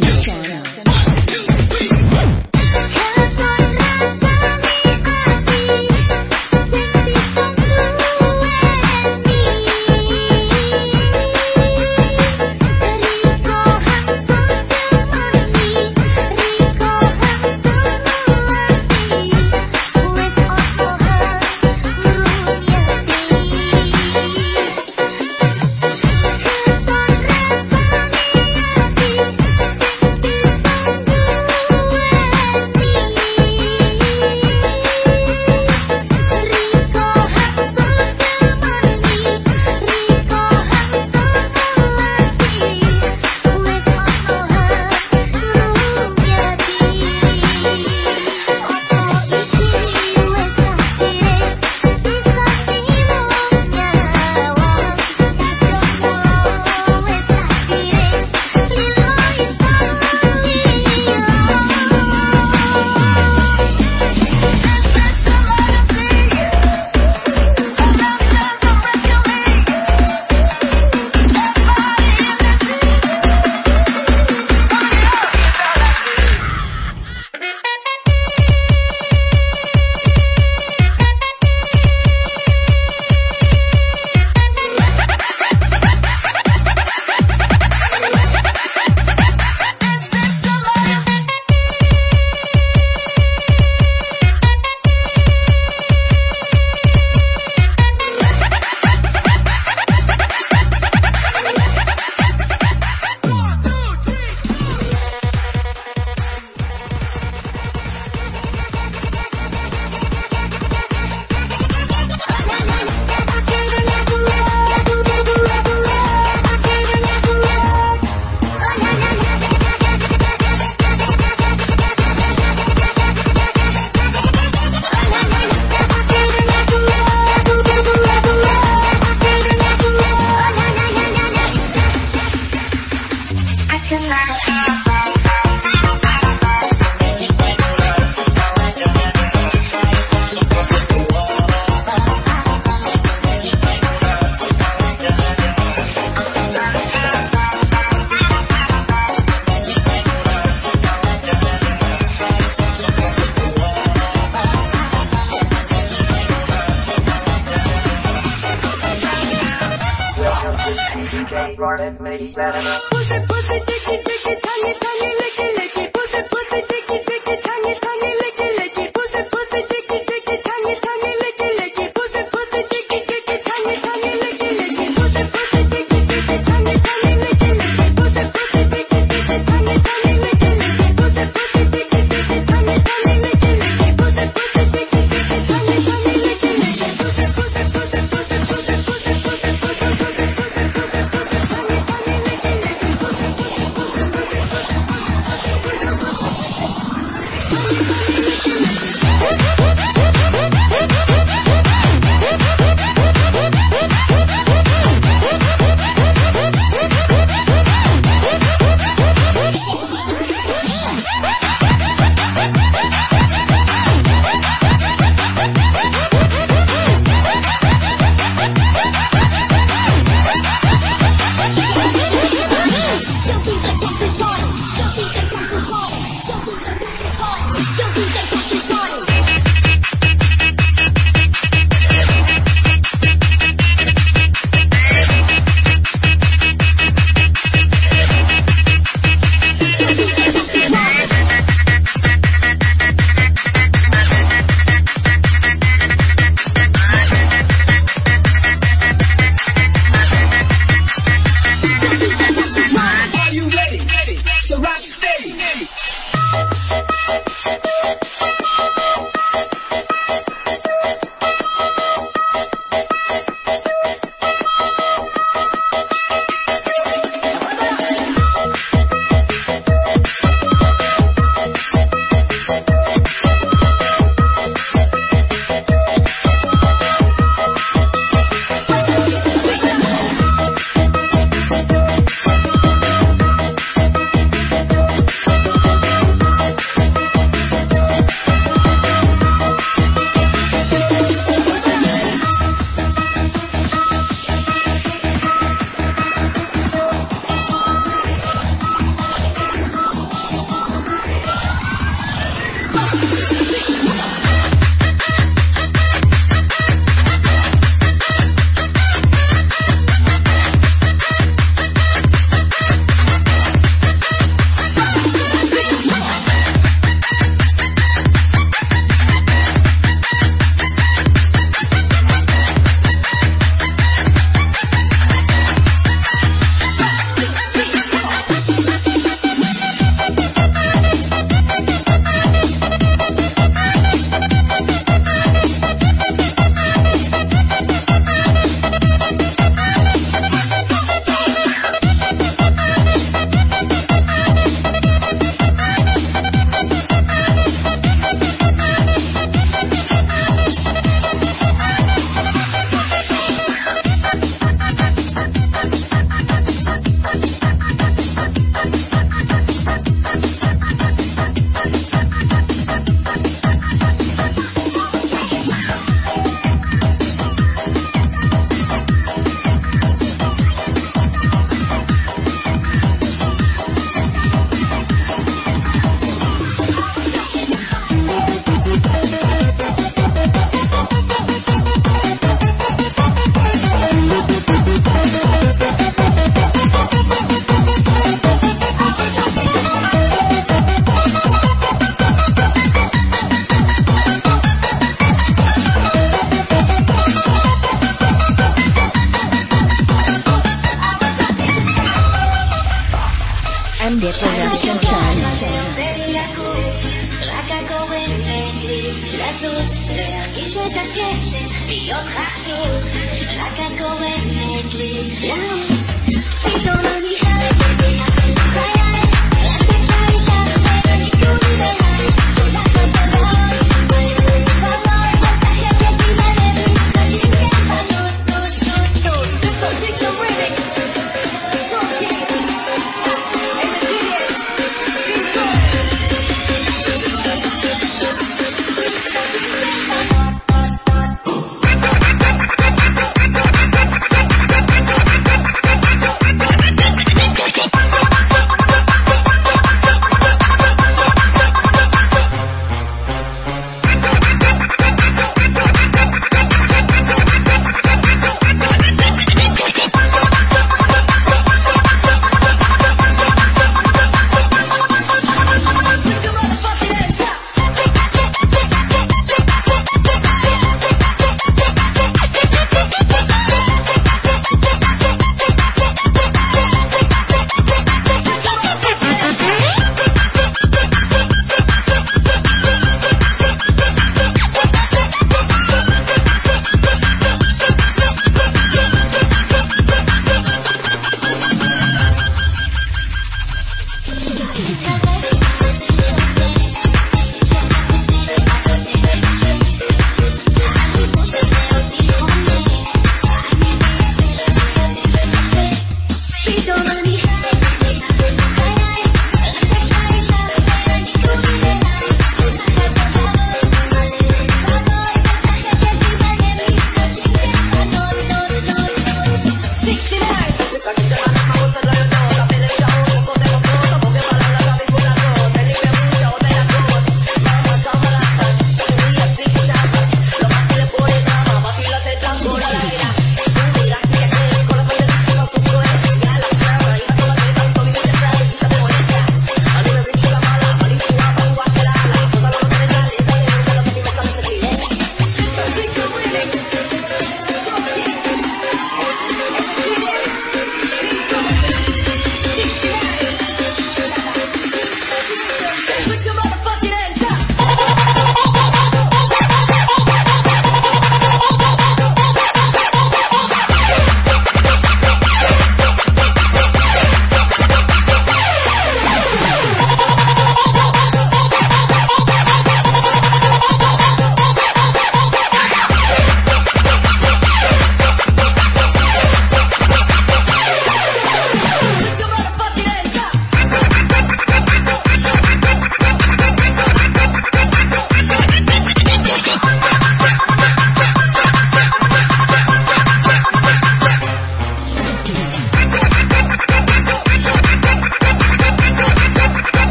Channel. DJ Martin made it better. Pussy, pussy, dicky, dicky, tiny, tiny, licky.